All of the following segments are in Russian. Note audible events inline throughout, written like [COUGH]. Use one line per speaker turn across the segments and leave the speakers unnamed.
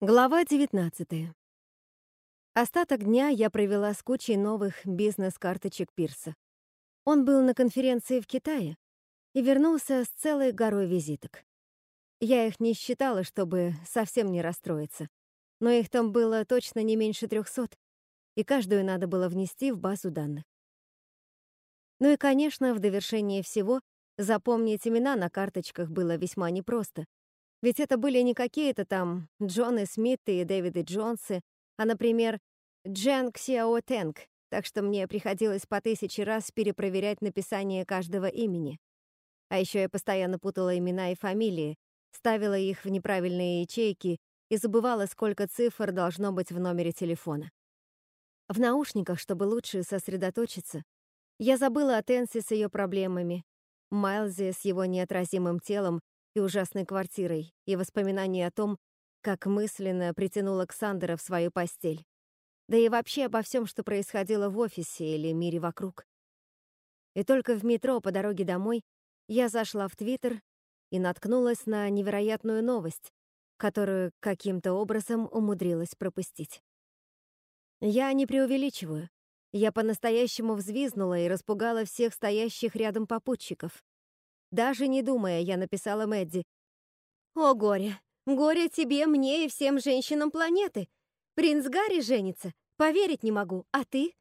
Глава 19. Остаток дня я провела с кучей новых бизнес-карточек Пирса. Он был на конференции в Китае и вернулся с целой горой визиток. Я их не считала, чтобы совсем не расстроиться, но их там было точно не меньше трехсот, и каждую надо было внести в базу данных. Ну и, конечно, в довершение всего запомнить имена на карточках было весьма непросто, ведь это были не какие-то там Джоны Смиты и Дэвиды Джонсы, а, например, Джен Ксиао Тэнг, так что мне приходилось по тысяче раз перепроверять написание каждого имени. А еще я постоянно путала имена и фамилии, ставила их в неправильные ячейки и забывала, сколько цифр должно быть в номере телефона. В наушниках, чтобы лучше сосредоточиться, я забыла о Тенси с ее проблемами, Майлзе с его неотразимым телом и ужасной квартирой, и воспоминания о том, как мысленно притянула Ксандера в свою постель. Да и вообще обо всем, что происходило в офисе или мире вокруг. И только в метро по дороге домой я зашла в Твиттер и наткнулась на невероятную новость, которую каким-то образом умудрилась пропустить. Я не преувеличиваю. Я по-настоящему взвизнула и распугала всех стоящих рядом попутчиков. Даже не думая, я написала Мэдди. «О, горе! Горе тебе, мне и всем женщинам планеты! Принц Гарри женится! Поверить не могу, а ты?»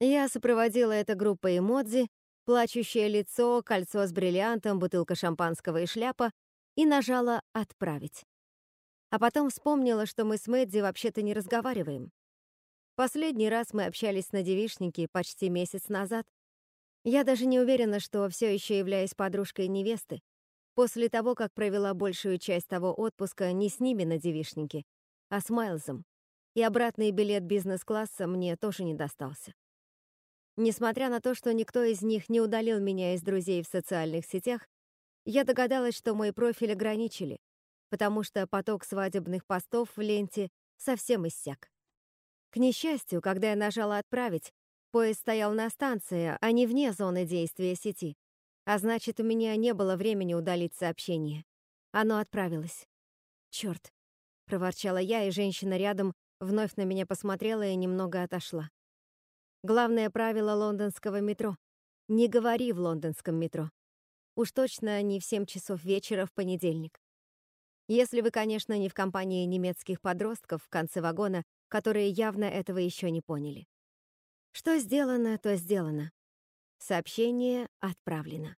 Я сопроводила это группой эмодзи, плачущее лицо, кольцо с бриллиантом, бутылка шампанского и шляпа, и нажала «Отправить». А потом вспомнила, что мы с Мэдди вообще-то не разговариваем. Последний раз мы общались на девишнике почти месяц назад, я даже не уверена, что все еще являюсь подружкой невесты, после того, как провела большую часть того отпуска не с ними на девишнике, а с Майлзом, и обратный билет бизнес-класса мне тоже не достался. Несмотря на то, что никто из них не удалил меня из друзей в социальных сетях, я догадалась, что мой профиль ограничили, потому что поток свадебных постов в ленте совсем иссяк. К несчастью, когда я нажала «Отправить», Поезд стоял на станции, а не вне зоны действия сети. А значит, у меня не было времени удалить сообщение. Оно отправилось. Черт! проворчала я, и женщина рядом вновь на меня посмотрела и немного отошла. Главное правило лондонского метро — не говори в лондонском метро. Уж точно не в 7 часов вечера в понедельник. Если вы, конечно, не в компании немецких подростков в конце вагона, которые явно этого еще не поняли. Что сделано, то сделано. Сообщение отправлено.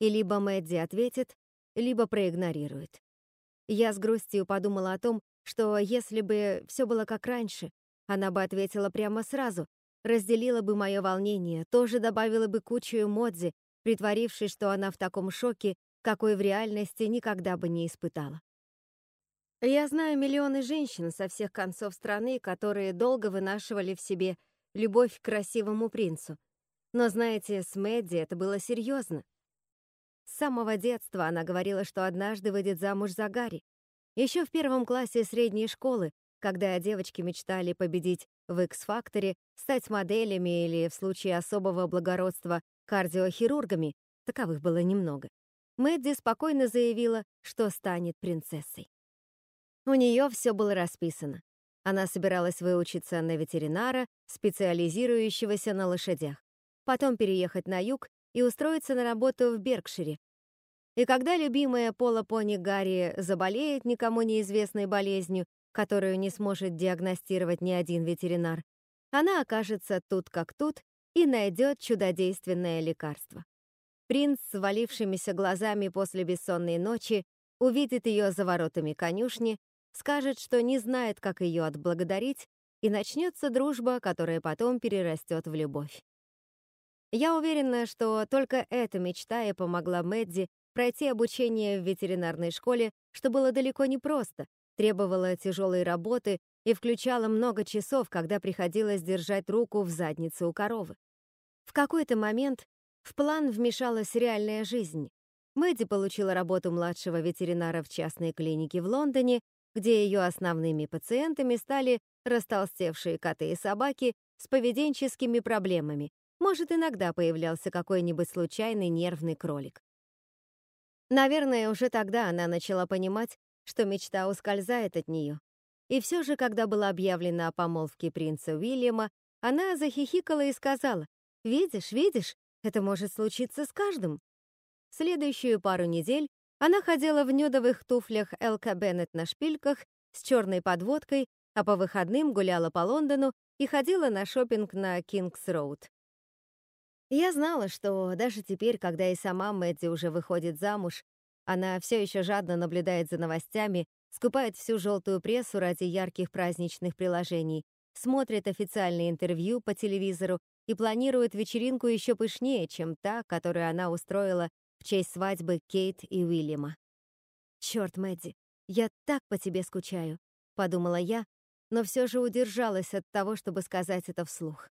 И либо Мэдди ответит, либо проигнорирует. Я с грустью подумала о том, что если бы все было как раньше, она бы ответила прямо сразу, разделила бы мое волнение, тоже добавила бы кучу эмодзи, притворившись, что она в таком шоке, какой в реальности никогда бы не испытала. Я знаю миллионы женщин со всех концов страны, которые долго вынашивали в себе любовь к красивому принцу. Но знаете, с Мэдди это было серьезно. С самого детства она говорила, что однажды выйдет замуж за Гарри. Еще в первом классе средней школы, когда девочки мечтали победить в X-факторе, стать моделями или, в случае особого благородства, кардиохирургами, таковых было немного, Мэдди спокойно заявила, что станет принцессой. У нее все было расписано. Она собиралась выучиться на ветеринара, специализирующегося на лошадях, потом переехать на юг и устроиться на работу в Беркшире. И когда любимая пола-пони Гарри заболеет никому неизвестной болезнью, которую не сможет диагностировать ни один ветеринар, она окажется тут как тут и найдет чудодейственное лекарство. Принц с валившимися глазами после бессонной ночи увидит ее за воротами конюшни скажет, что не знает, как ее отблагодарить, и начнется дружба, которая потом перерастет в любовь. Я уверена, что только эта мечта и помогла Мэдди пройти обучение в ветеринарной школе, что было далеко не просто, требовало тяжелой работы и включало много часов, когда приходилось держать руку в заднице у коровы. В какой-то момент в план вмешалась реальная жизнь. Мэдди получила работу младшего ветеринара в частной клинике в Лондоне где ее основными пациентами стали растолстевшие коты и собаки с поведенческими проблемами. Может, иногда появлялся какой-нибудь случайный нервный кролик. Наверное, уже тогда она начала понимать, что мечта ускользает от нее. И все же, когда было объявлено о помолвке принца Уильяма, она захихикала и сказала, «Видишь, видишь, это может случиться с каждым». Следующую пару недель она ходила в нюдовых туфлях Элка Беннет на шпильках с черной подводкой, а по выходным гуляла по Лондону и ходила на шопинг на Кингс-Роуд. Я знала, что даже теперь, когда и сама Мэдди уже выходит замуж, она все еще жадно наблюдает за новостями, скупает всю желтую прессу ради ярких праздничных приложений, смотрит официальные интервью по телевизору и планирует вечеринку еще пышнее, чем та, которую она устроила в честь свадьбы Кейт и Уильяма. «Черт, Мэдди, я так по тебе скучаю», — подумала я, но все же удержалась от того, чтобы сказать это вслух.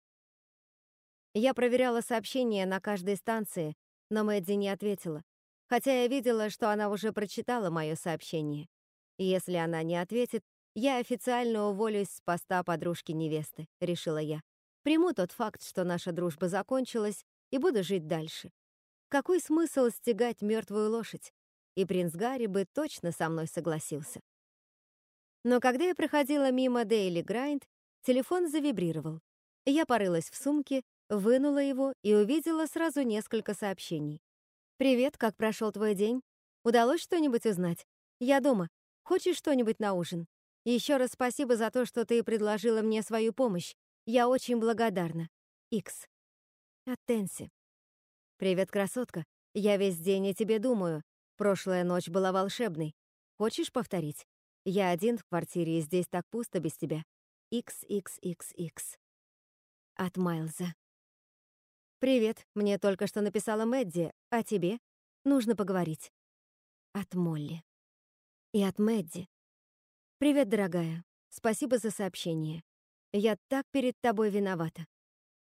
Я проверяла сообщения на каждой станции, но Мэдди не ответила, хотя я видела, что она уже прочитала мое сообщение. Если она не ответит, я официально уволюсь с поста подружки невесты, решила я. Приму тот факт, что наша дружба закончилась, и буду жить дальше. Какой смысл стегать мертвую лошадь? И принц Гарри бы точно со мной согласился. Но когда я проходила мимо Дейли Грайнд, телефон завибрировал. Я порылась в сумке Вынула его и увидела сразу несколько сообщений. «Привет, как прошел твой день? Удалось что-нибудь узнать? Я дома. Хочешь что-нибудь на ужин? Еще раз спасибо за то, что ты предложила мне свою помощь. Я очень благодарна. Икс. От Тенси. Привет, красотка. Я весь день о тебе думаю. Прошлая ночь была волшебной. Хочешь повторить? Я один в квартире, и здесь так пусто без тебя. XXXX. От Майлза. «Привет, мне только что написала Мэдди. А тебе? Нужно поговорить». От Молли. И от Мэдди. «Привет, дорогая. Спасибо за сообщение. Я так перед тобой виновата.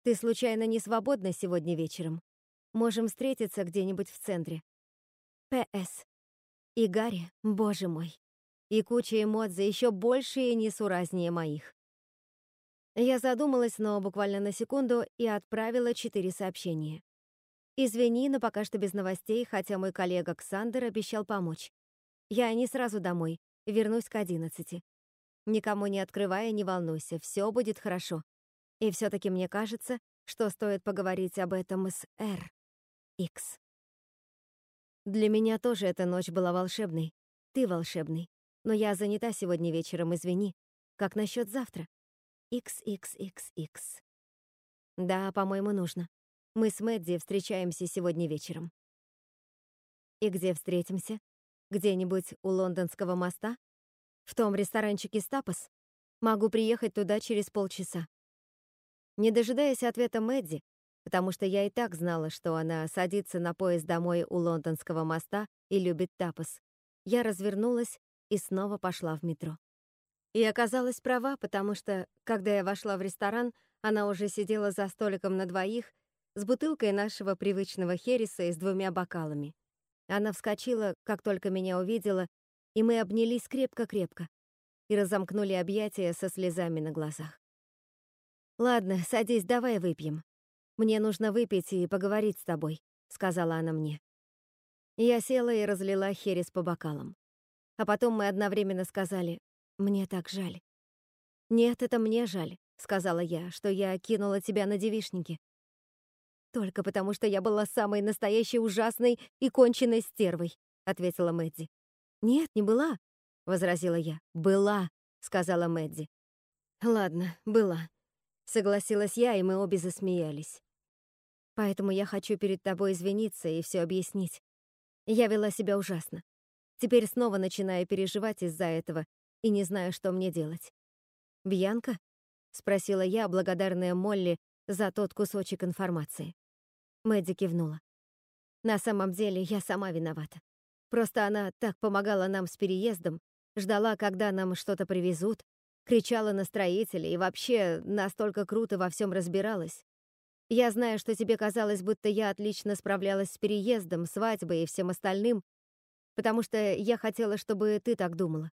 Ты случайно не свободна сегодня вечером? Можем встретиться где-нибудь в центре. П.С. И Гарри, боже мой. И куча эмоций еще больше и несуразнее моих. Я задумалась, но буквально на секунду и отправила четыре сообщения. Извини, но пока что без новостей, хотя мой коллега Ксандер обещал помочь. Я не сразу домой, вернусь к одиннадцати. Никому не открывая, не волнуйся, все будет хорошо. И все таки мне кажется, что стоит поговорить об этом с Р. Икс. Для меня тоже эта ночь была волшебной. Ты волшебный. Но я занята сегодня вечером, извини. Как насчет завтра? XXXX. Да, по-моему, нужно. Мы с Мэдди встречаемся сегодня вечером. И где встретимся? Где-нибудь у лондонского моста? В том ресторанчике Стапос? Могу приехать туда через полчаса. Не дожидаясь ответа Мэдди, потому что я и так знала, что она садится на поезд домой у лондонского моста и любит тапос, я развернулась и снова пошла в метро. И оказалась права, потому что, когда я вошла в ресторан, она уже сидела за столиком на двоих с бутылкой нашего привычного хереса и с двумя бокалами. Она вскочила, как только меня увидела, и мы обнялись крепко-крепко и разомкнули объятия со слезами на глазах. «Ладно, садись, давай выпьем. Мне нужно выпить и поговорить с тобой», — сказала она мне. Я села и разлила херес по бокалам. А потом мы одновременно сказали мне так жаль. Нет, это мне жаль, сказала я, что я кинула тебя на девишники. Только потому, что я была самой настоящей ужасной и конченной стервой, ответила Мэдди. Нет, не была, возразила я. Была, сказала Мэдди. Ладно, была. Согласилась я, и мы обе засмеялись. Поэтому я хочу перед тобой извиниться и все объяснить. Я вела себя ужасно. Теперь снова начинаю переживать из-за этого и не знаю, что мне делать. «Бьянка?» — спросила я, благодарная Молли за тот кусочек информации. Мэдди кивнула. «На самом деле я сама виновата. Просто она так помогала нам с переездом, ждала, когда нам что-то привезут, кричала на строителей и вообще настолько круто во всем разбиралась. Я знаю, что тебе казалось, будто я отлично справлялась с переездом, свадьбой и всем остальным, потому что я хотела, чтобы ты так думала.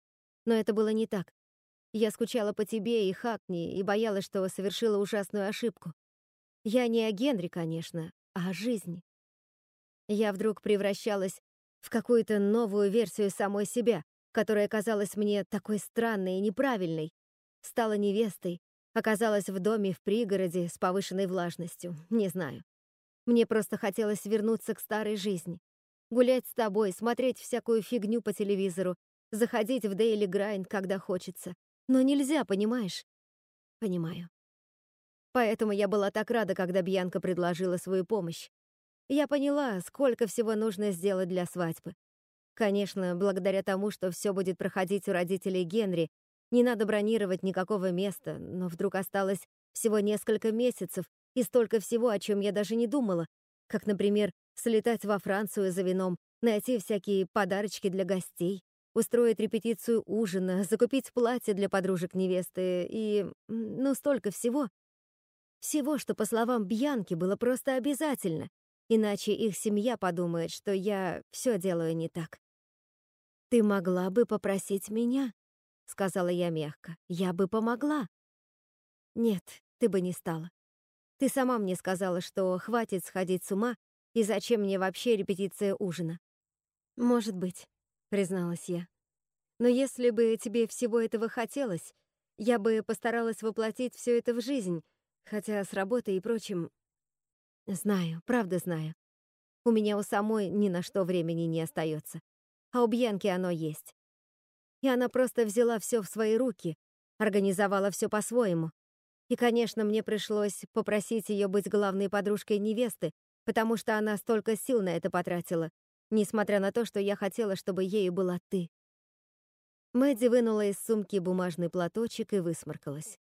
Но это было не так. Я скучала по тебе и Хакни и боялась, что совершила ужасную ошибку. Я не о Генри, конечно, а о жизни. Я вдруг превращалась в какую-то новую версию самой себя, которая казалась мне такой странной и неправильной, стала невестой, оказалась в доме в пригороде с повышенной влажностью, не знаю. Мне просто хотелось вернуться к старой жизни. Гулять с тобой, смотреть всякую фигню по телевизору, заходить в Daily Grind, когда хочется. Но нельзя, понимаешь? Понимаю. Поэтому я была так рада, когда Бьянка предложила свою помощь. Я поняла, сколько всего нужно сделать для свадьбы. Конечно, благодаря тому, что все будет проходить у родителей Генри, не надо бронировать никакого места, но вдруг осталось всего несколько месяцев и столько всего, о чем я даже не думала, как, например, слетать во Францию за вином, найти всякие подарочки для гостей, устроить репетицию ужина, закупить платье для подружек невесты и... ну, столько всего. Всего, что, по словам Бьянки, было просто обязательно, иначе их семья подумает, что я все делаю не так. «Ты могла бы попросить меня?» — сказала я мягко. «Я бы помогла». «Нет, ты бы не стала. Ты сама мне сказала, что хватит сходить с ума, и зачем мне вообще репетиция ужина?» «Может быть», — призналась я. «Но если бы тебе всего этого хотелось, я бы постаралась воплотить все это в жизнь, хотя с работой и прочим... Знаю, правда знаю. У меня у самой ни на что времени не остается, а у Бьянки оно есть. И она просто взяла все в свои руки, организовала все по-своему. И, конечно, мне пришлось попросить ее быть главной подружкой невесты, потому что она столько сил на это потратила, несмотря на то, что я хотела, чтобы ею была ты. Мэдди вынула из сумки бумажный платочек и высморкалась.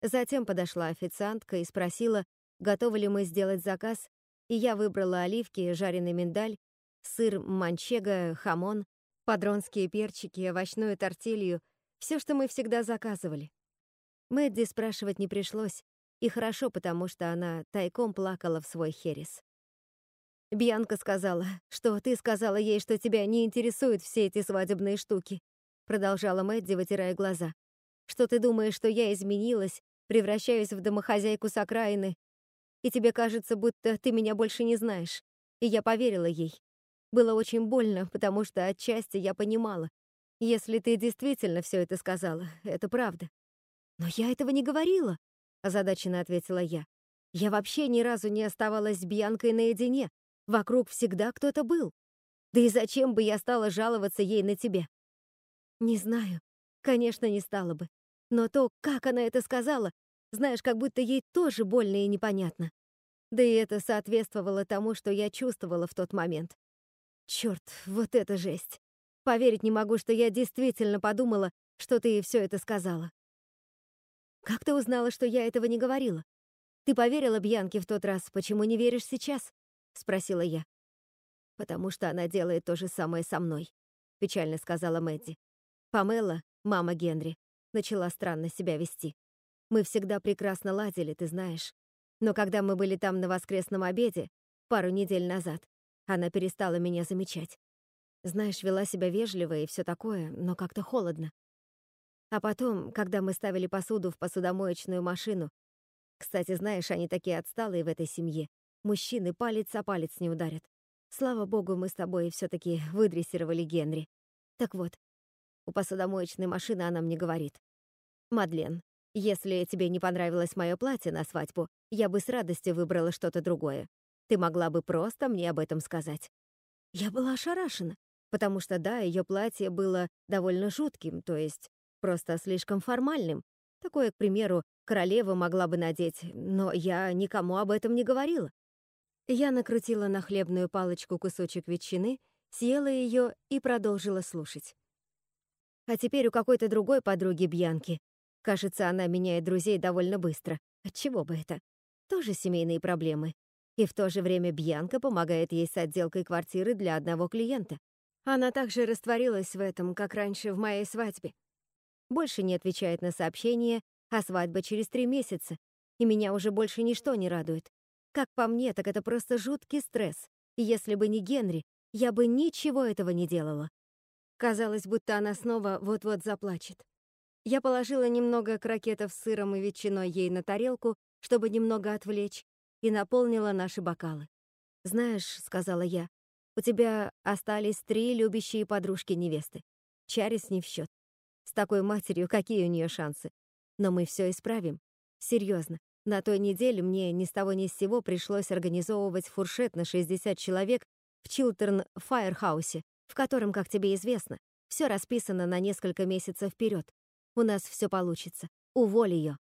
Затем подошла официантка и спросила, готовы ли мы сделать заказ, и я выбрала оливки, жареный миндаль, сыр манчего, хамон, падронские перчики, овощную тортилью, все, что мы всегда заказывали. Мэдди спрашивать не пришлось, и хорошо, потому что она тайком плакала в свой херес. Бьянка сказала, что ты сказала ей, что тебя не интересуют все эти свадебные штуки, продолжала Мэдди, вытирая глаза. Что ты думаешь, что я изменилась превращаюсь в домохозяйку с окраины, и тебе кажется, будто ты меня больше не знаешь. И я поверила ей. Было очень больно, потому что отчасти я понимала. Если ты действительно все это сказала, это правда. Но я этого не говорила, озадаченно ответила я. Я вообще ни разу не оставалась с Бьянкой наедине. Вокруг всегда кто-то был. Да и зачем бы я стала жаловаться ей на тебя? Не знаю. Конечно, не стала бы. Но то, как она это сказала, знаешь, как будто ей тоже больно и непонятно. Да и это соответствовало тому, что я чувствовала в тот момент. Черт, вот это жесть. Поверить не могу, что я действительно подумала, что ты все это сказала. Как ты узнала, что я этого не говорила? Ты поверила Бьянке в тот раз, почему не веришь сейчас? Спросила я. Потому что она делает то же самое со мной, печально сказала Мэдди. Памела, мама Генри, начала странно себя вести. Мы всегда прекрасно ладили, ты знаешь. Но когда мы были там на воскресном обеде, пару недель назад, она перестала меня замечать. Знаешь, вела себя вежливо и все такое, но как-то холодно. А потом, когда мы ставили посуду в посудомоечную машину, кстати, знаешь, они такие отсталые в этой семье, мужчины палец о палец не ударят. Слава богу, мы с тобой все таки выдрессировали Генри. Так вот, у посудомоечной машины она мне говорит. «Мадлен, если тебе не понравилось мое платье на свадьбу, я бы с радостью выбрала что-то другое. Ты могла бы просто мне об этом сказать». Я была ошарашена, потому что, да, ее платье было довольно жутким, то есть просто слишком формальным. Такое, к примеру, королева могла бы надеть, но я никому об этом не говорила. Я накрутила на хлебную палочку кусочек ветчины, съела ее и продолжила слушать. А теперь у какой-то другой подруги Бьянки. Кажется, она меняет друзей довольно быстро. Отчего бы это? Тоже семейные проблемы. И в то же время Бьянка помогает ей с отделкой квартиры для одного клиента. Она также растворилась в этом, как раньше в моей свадьбе. Больше не отвечает на сообщения, а свадьба через три месяца, и меня уже больше ничто не радует. Как по мне, так это просто жуткий стресс. Если бы не Генри, я бы ничего этого не делала. Казалось, будто она снова вот-вот заплачет. Я положила немного крокетов с сыром и ветчиной ей на тарелку, чтобы немного отвлечь, и наполнила наши бокалы. «Знаешь», — сказала я, — «у тебя остались три любящие подружки невесты. Чарис не в счет. С такой матерью какие у нее шансы? Но мы все исправим. Серьезно. На той неделе мне ни с того ни с сего пришлось организовывать фуршет на 60 человек в Чилтерн Файерхаусе, в котором, как тебе известно, все расписано на несколько месяцев вперед. У нас все получится. Уволь ее.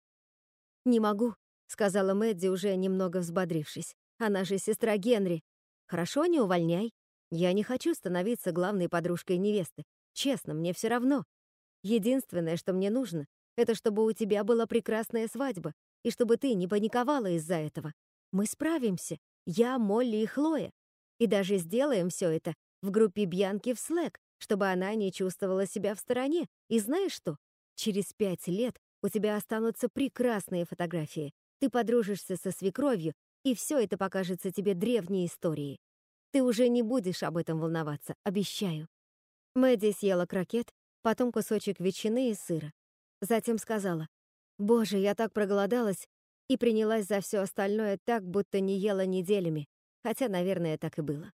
Не могу, сказала Мэдди, уже немного взбодрившись. Она же сестра Генри. Хорошо, не увольняй. Я не хочу становиться главной подружкой невесты. Честно, мне все равно. Единственное, что мне нужно, это чтобы у тебя была прекрасная свадьба, и чтобы ты не паниковала из-за этого. Мы справимся. Я, Молли и Хлоя. И даже сделаем все это в группе Бьянки в Slack, чтобы она не чувствовала себя в стороне. И знаешь что? Через пять лет у тебя останутся прекрасные фотографии. Ты подружишься со свекровью, и все это покажется тебе древней историей. Ты уже не будешь об этом волноваться, обещаю. Мэдди съела крокет, потом кусочек ветчины и сыра. Затем сказала, «Боже, я так проголодалась!» и принялась за все остальное так, будто не ела неделями, хотя, наверное, так и было.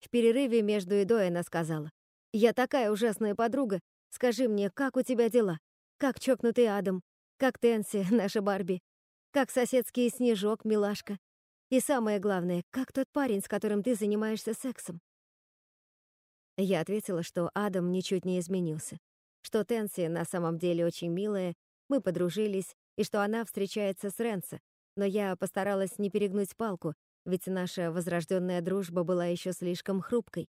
В перерыве между едой она сказала, «Я такая ужасная подруга, скажи мне, как у тебя дела? Как чокнутый Адам? Как Тенси, [LAUGHS] наша Барби? Как соседский Снежок, милашка? И самое главное, как тот парень, с которым ты занимаешься сексом?» Я ответила, что Адам ничуть не изменился, что Тенси на самом деле очень милая, мы подружились, и что она встречается с Ренса, но я постаралась не перегнуть палку ведь наша возрожденная дружба была еще слишком хрупкой.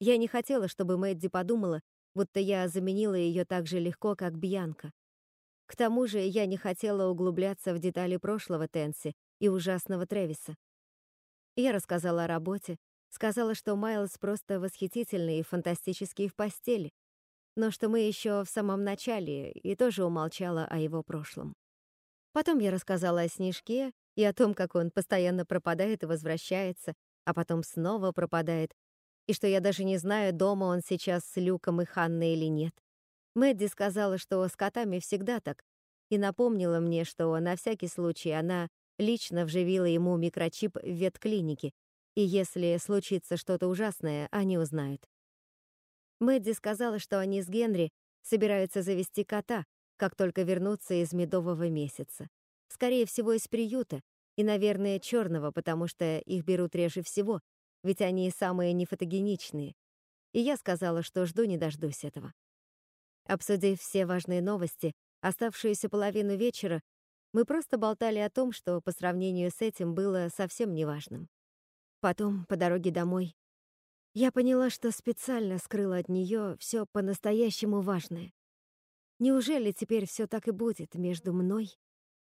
Я не хотела, чтобы Мэдди подумала, будто я заменила ее так же легко, как Бьянка. К тому же я не хотела углубляться в детали прошлого Тенси и ужасного Тревиса. Я рассказала о работе, сказала, что Майлз просто восхитительный и фантастический в постели, но что мы еще в самом начале, и тоже умолчала о его прошлом. Потом я рассказала о Снежке и о том, как он постоянно пропадает и возвращается, а потом снова пропадает, и что я даже не знаю, дома он сейчас с Люком и Ханной или нет. Мэдди сказала, что с котами всегда так, и напомнила мне, что на всякий случай она лично вживила ему микрочип в ветклинике, и если случится что-то ужасное, они узнают. Мэдди сказала, что они с Генри собираются завести кота, как только вернутся из медового месяца. Скорее всего, из приюта, и, наверное, черного, потому что их берут реже всего, ведь они самые нефотогеничные. И я сказала, что жду не дождусь этого. Обсудив все важные новости, оставшуюся половину вечера, мы просто болтали о том, что по сравнению с этим было совсем неважным. Потом, по дороге домой, я поняла, что специально скрыла от нее все по-настоящему важное. Неужели теперь все так и будет между мной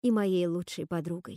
и моей лучшей подругой.